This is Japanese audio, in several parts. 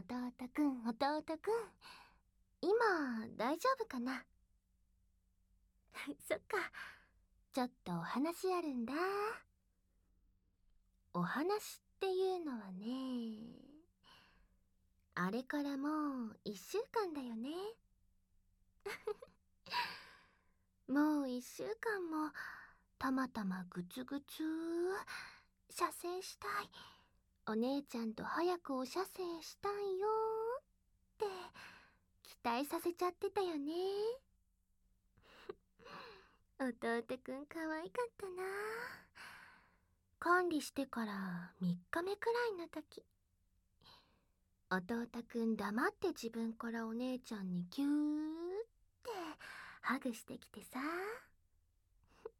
弟くん、弟くん。今、大丈夫かな？そっか。ちょっとお話あるんだ。お話っていうのはね、あれからもう一週間だよね。もう一週間も、たまたまぐつぐつ、射精したい。お姉ちゃんと早くお射精したいよって期待させちゃってたよね。弟くん可愛かったな。管理してから3日目くらいの時。弟くん黙って自分からお姉ちゃんにキューってハグしてきてさ。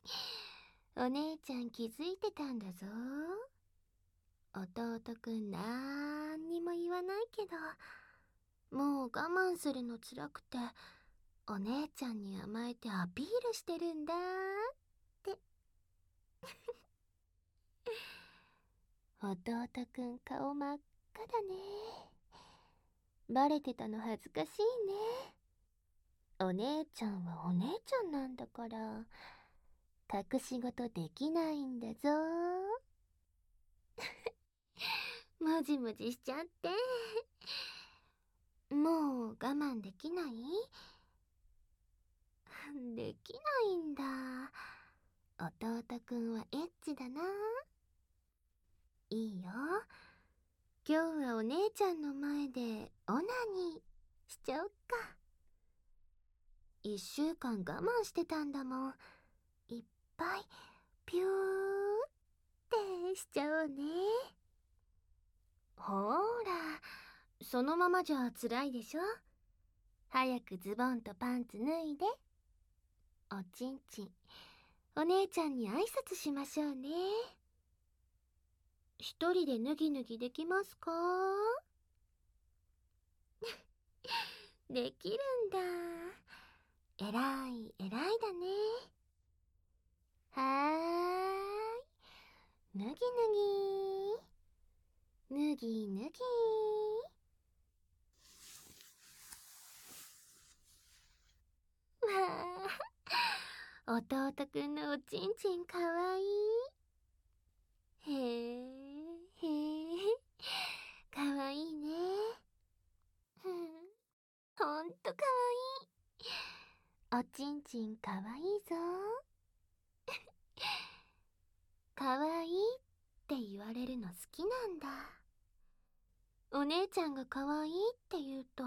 お姉ちゃん気づいてたんだぞ。弟くんなんにも言わないけどもう我慢するのつらくてお姉ちゃんに甘えてアピールしてるんだーって。弟くん顔真っ赤だね。バレてたの恥ずかしいね。お姉ちゃんはお姉ちゃんなんだから隠し事できないんだぞ。もじもじしちゃって もう我慢できない？できないんだ。弟くんはエッチだな。いいよ。今日はお姉ちゃんの前でオナニーしちゃおっか。一週間我慢してたんだもん。いっぱいピューってしちゃおうね。ほーら、そのままじゃ辛いでしょ？早くズボンとパンツ脱いで。おちんちん、お姉ちゃんに挨拶しましょうね。一人で脱ぎ脱ぎできますか？できるんだ。えらい、えらいだね。はーい。脱ぎ脱ぎ。脱ぎ脱ぎ。わあ。弟くんのおちんちんかわいい。へえ、へえ、かわいいね。ふん、ほんとかわいい。おちんちんかわいいぞ。かわいいって言われるの好きなんだ。お姉ちゃんがかわいって言うと、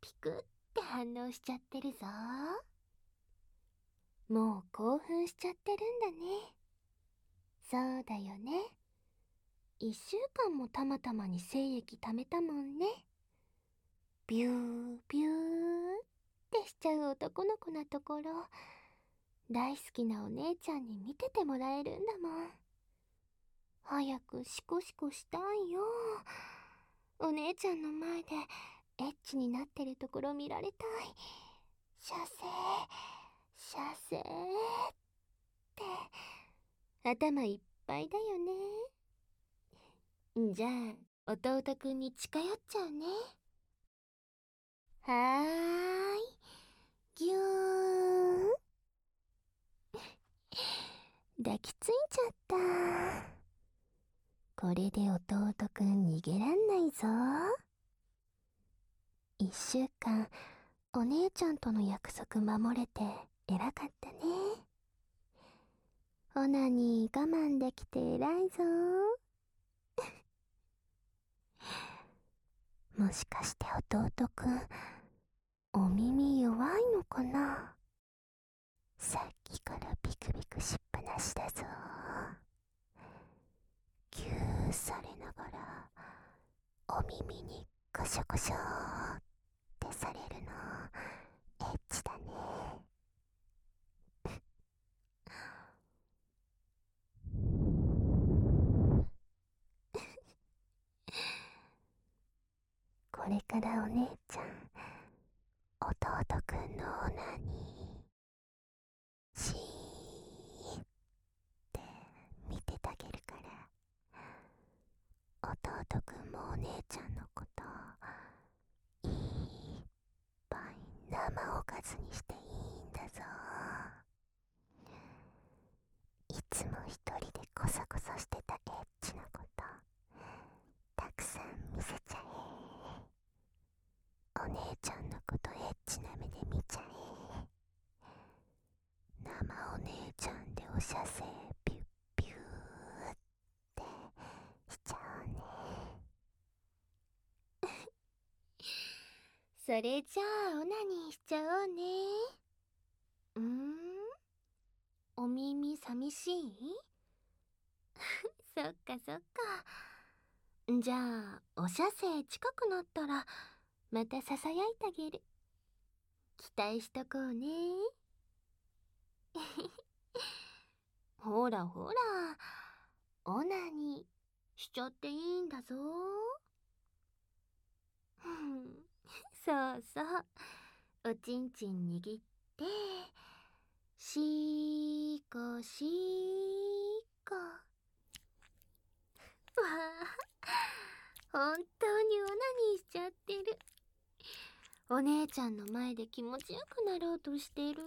ピクって反応しちゃってるぞ。もう興奮しちゃってるんだね。そうだよね。一週間もたまたまに精液溜めたもんね。ビュービューってしちゃう男の子なところ、大好きなお姉ちゃんに見ててもらえるんだもん。早くシコシコしたいよ。お姉ちゃんの前でエッチになってるところ見られたい。射精。射精って頭いっぱいだよね。じゃあ、弟くんに近寄っちゃうね。はーい。ぎゅーん。抱きついちゃった。これで弟くん逃げらんないぞ。一週間、お姉ちゃんとの約束守れて偉かったね。オナに我慢できて偉いぞ。もしかして弟くん、お耳弱いのかな？さっきからビクビクしっぱなしだぞ。されながら、お耳にゴショゴショってされるの、エッチだね。これからお姉ちゃん、弟くんのオナに、シーって見てたげるから、弟くんもお姉ちゃんのこと、かずにしていいんだぞいつも一人でコソコソしてたエッチなことたくさん見せちゃえお姉ちゃんのことエッチな目で見ちゃえ生お姉ちゃんでおしゃせピュッピューってしちゃうねそれじゃあオナニーしちゃおうね。うん。お耳寂しい？そっかそっか。じゃあお射精近くなったらまたささやいてあげる。期待しとこうね。ほらほら。オナニーしちゃっていいんだぞ。そうそう。おちんちん握ってしーこしーこわあ本当にオナニーしちゃってる。お姉ちゃんの前で気持ちよくなろうとしてる。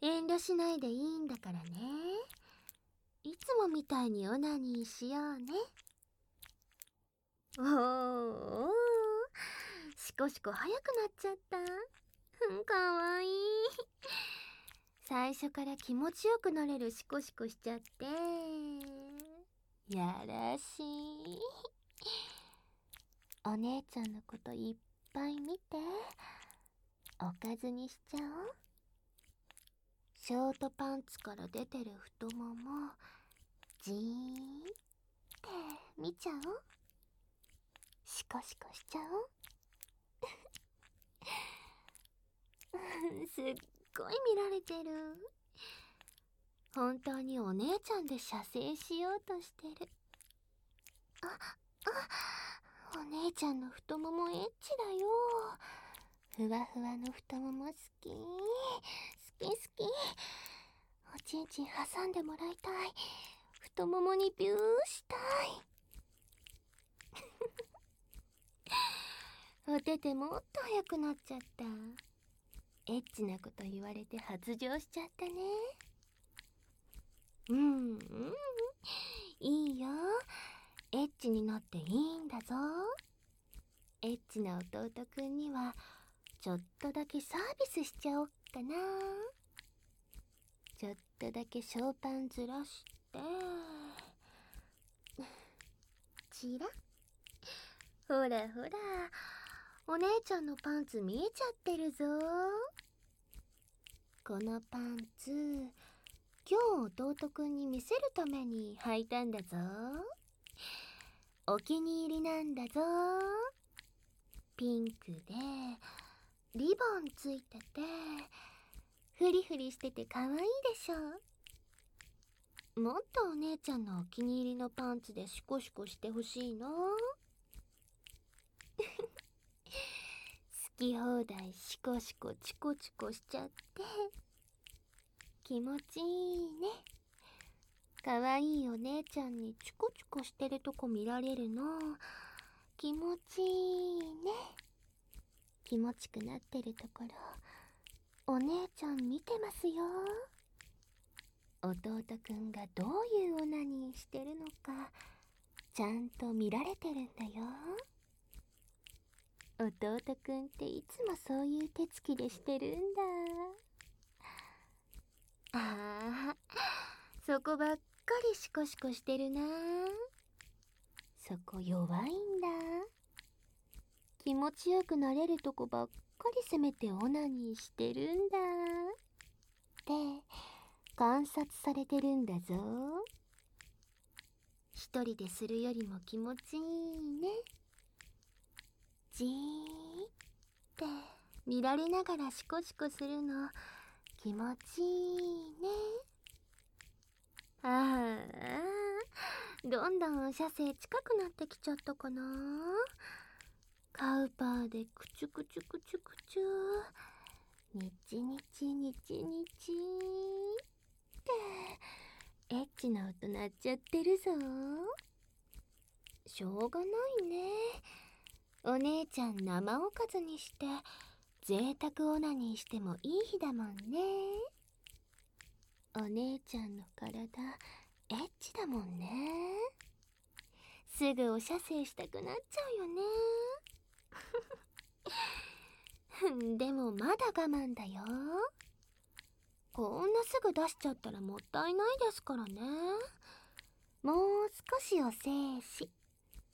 遠慮しないでいいんだからね。いつもみたいにオナニーしようね。おー。しこしこ早くなっちゃった。かわいい。最初から気持ちよくなれるシコシコしちゃって。やらしい。お姉ちゃんのこといっぱい見て。おかずにしちゃおう。ショートパンツから出てる太ももじーって見ちゃおう。シコシコしちゃおう。すっごい見られてる。本当にお姉ちゃんで射精しようとしてる。ああお姉ちゃんの太ももエッチだよ。ふわふわの太もも好き。好き好き。おちんちん挟んでもらいたい。太ももにビューしたい。おててもっと早くなっちゃった。エッチなこと言われて発情しちゃったね。うんうん。いいよ。エッチになっていいんだぞ。エッチな弟くんにはちょっとだけサービスしちゃおっかな。ちょっとだけショーパンずらして。チラほらほら。お姉ちゃんのパンツ見えちゃってるぞ。このパンツ今日弟くんに見せるために履いたんだぞ。お気に入りなんだぞ。ピンクでリボンついててフリフリしてて可愛いでしょ。もっとお姉ちゃんのお気に入りのパンツでシコシコしてほしいなき放題シコシコチコチコしちゃって気持ちいいね。かわいいお姉ちゃんにチコチコしてるとこ見られるの。気持ちいいね。気持ちくなってるところ。お姉ちゃん見てますよ。弟くんがどういうオナニーしてるのかちゃんと見られてるんだよ。弟くんっていつもそういう手つきでしてるんだ。ああそこばっかりシコシコしてるな。そこ弱いんだ。気持ちよくなれるとこばっかり攻めてオナニーしてるんだ。って観察されてるんだぞ。一人でするよりも気持ちいいねじーって見られながらシコシコするの。気持ちいいね。ああどんどん射精近くなってきちゃったかな。カウパーでクチュクチュクチュクチュ。ニチニチニチニチって。エッチな音鳴っちゃってるぞ。しょうがないね。お姉ちゃん生おかずにして贅沢オナニーしてもいい日だもんね。お姉ちゃんの体エッチだもんね。すぐお射精したくなっちゃうよね。でもまだ我慢だよ。こんなすぐ出しちゃったらもったいないですからね。もう少しお精子。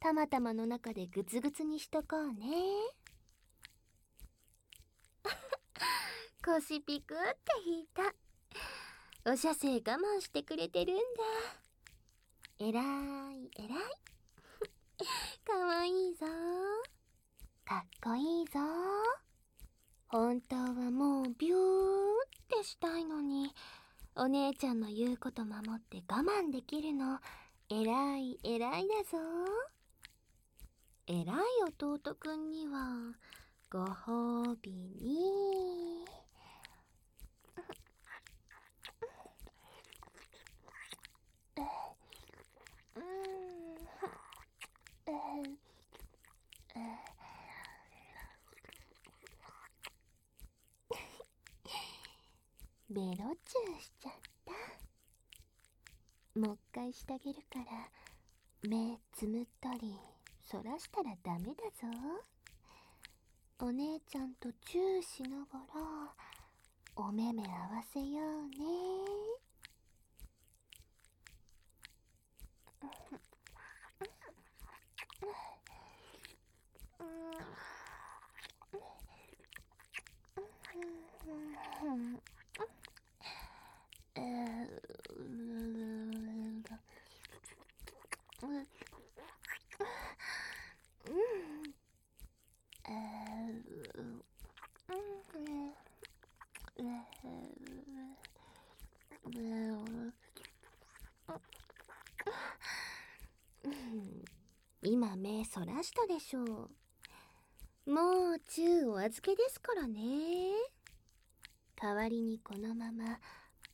たまたまの中でグツグツにしとこうね。腰ピクって引いた。お射精我慢してくれてるんだ。えらいえらい。かわいいぞ。かっこいいぞ。本当はもうビューってしたいのに。お姉ちゃんの言うこと守って我慢できるの。えらいえらいだぞ。えらい弟くんにはご褒美に。ベロチューしちゃった。もう一回してあげるから目つむったり。そらしたらダメだぞ。お姉ちゃんとチューしながらお目目合わせようね。今目そらしたでしょう。もうチューお預けですからね。代わりにこのまま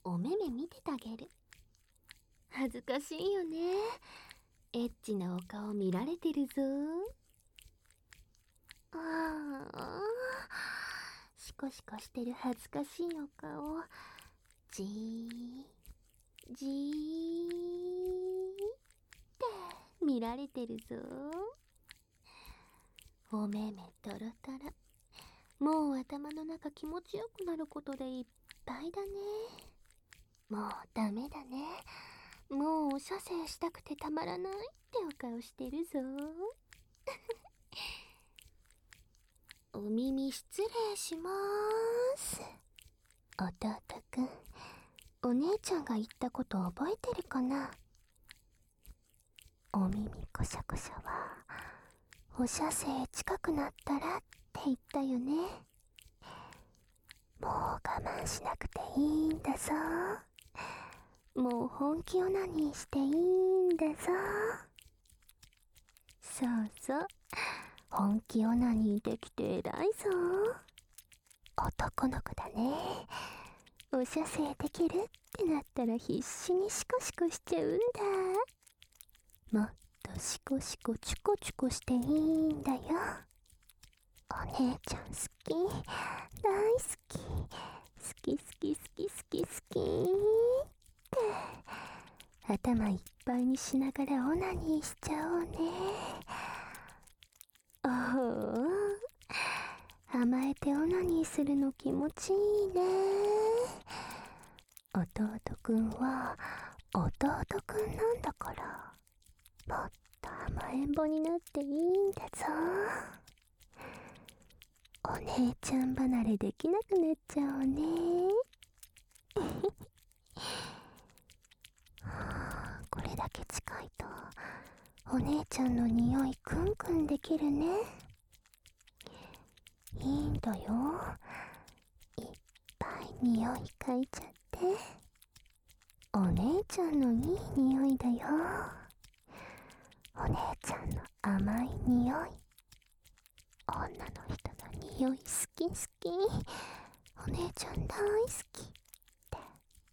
お目目見ててあげる。恥ずかしいよね。エッチなお顔見られてるぞああシコシコしてる恥ずかしいお顔。じーじーって見られてるぞ。お目目トロトロもう頭の中気持ちよくなることでいっぱいだね。もうダメだね。もうお射精したくてたまらないってお顔してるぞ。お耳失礼しまーす。弟くんお姉ちゃんが言ったこと覚えてるかな？お耳こしゃこしゃはお射精近くなったらって言ったよね。もう我慢しなくていいんだぞ。もう本気を何していいんだぞ。そうそう。本気を何できて偉いぞ。男の子だね。お射精できるってなったら必死にシコシコしちゃうんだ。もっとシコシコチコチコしていいんだよ。お姉ちゃん好き。大好き。好き好き好き好き好き。って。頭いっぱいにしながらオナニーしちゃおうねおお甘えてオナニーするの気持ちいいね。弟くんは弟くんなんだからもっと甘えん坊になっていいんだぞ。お姉ちゃん離れできなくなっちゃうね。これだけ近いとお姉ちゃんの匂いクンクンできるね。いいんだよ。いっぱい匂い嗅いちゃって。お姉ちゃんのいい匂いだよ。お姉ちゃんの甘い匂い。女の人の匂い好き好き。お姉ちゃん大好き。って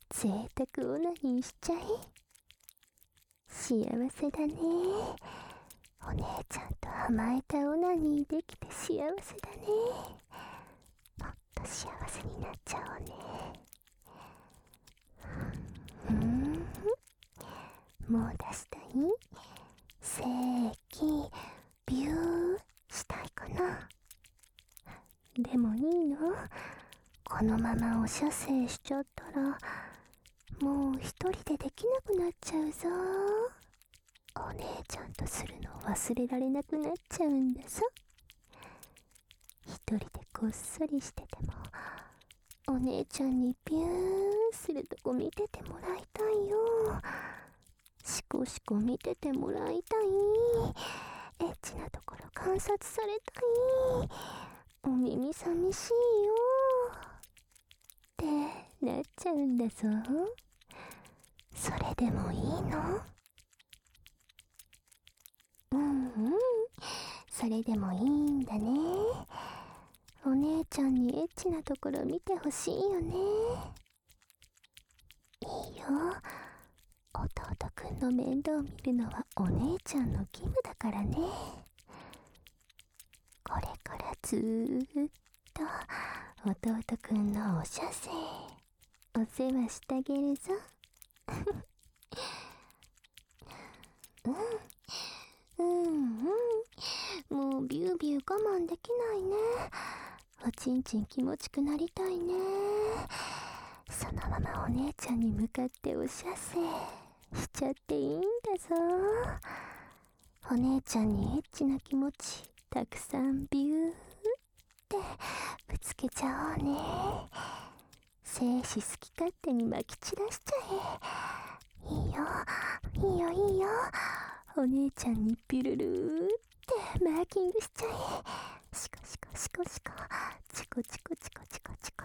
贅沢オナニーしちゃい幸せだね。お姉ちゃんと甘えたオナニーできて幸せだね。もっと幸せになっちゃおうね。うん。もう出したい？せーきビューしたいかな。でもいいの？このままお射精しちゃったらもう一人でできなくなっちゃうぞ。姉ちゃんとするのを忘れられなくなっちゃうんだぞ。一人でこっそりしててもお姉ちゃんにビューンするとこ見ててもらいたいよ。しこしこ見ててもらいたい。エッチなところ観察されたい。お耳寂しいよ。ってなっちゃうんだぞ。それでもいいの？うんうん。それでもいいんだね。お姉ちゃんにエッチなところ見てほしいよね。いいよ。弟くんの面倒見るのはお姉ちゃんの義務だからね。これからずーっと弟くんのお射精お世話してあげるぞ。う んもうビュービュー我慢できないね。おちんちん気持ちくなりたいね。そのままお姉ちゃんに向かってお射精しちゃっていいんだぞ。お姉ちゃんにエッチな気持ちたくさんビューってぶつけちゃおうね。精子好き勝手にまき散らしちゃえ。いいよ。いいよいいよ。お姉ちゃんにピルルーっってマーキングしちゃえシコシコシコシコチコチコチコチコチコ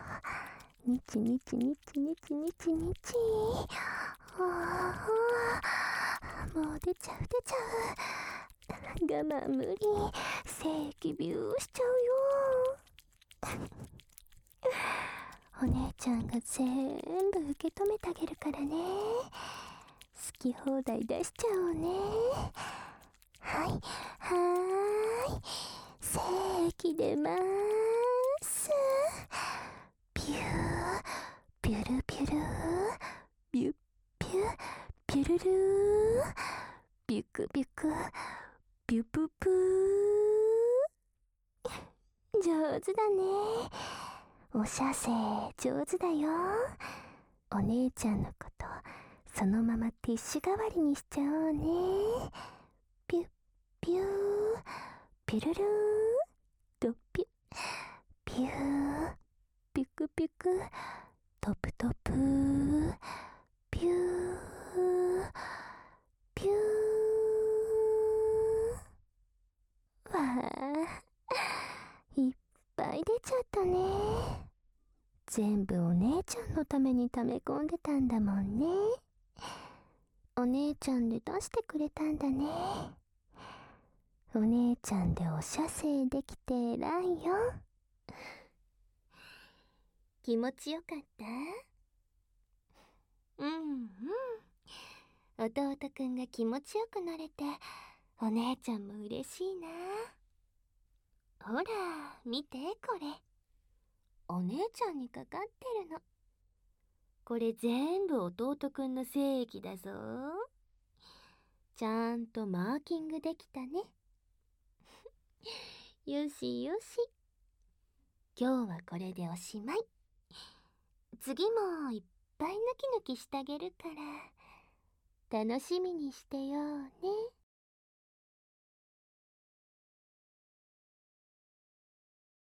ニチニチニチニチニチニチああもう出ちゃう出ちゃう我慢無理正規ビューしちゃうよお姉ちゃんが全部受け止めてあげるからね好き放題出しちゃおうねはいはい規出まーすピューピュルピュルビュッピュピュルルービュクビュクビュププー上手だねお射精上手だよお姉ちゃんのことそのままティッシュ代わりにしちゃおうねピュッピューピュルルーピュー。ピクピク。トプトプ。ピュー。ピュー。わあ。いっぱい出ちゃったね。全部お姉ちゃんのために溜め込んでたんだもんね。お姉ちゃんで出してくれたんだね。お姉ちゃんでお射精できて偉いよ。気持ちよかった？うんうん。弟くんが気持ちよくなれてお姉ちゃんも嬉しいな。ほら見てこれ。お姉ちゃんにかかってるの。これ全部弟くんの精液だぞ。ちゃんとマーキングできたね。よしよし今日はこれでおしまい。次もいっぱいぬきぬきしてあげるから楽しみにしてようね。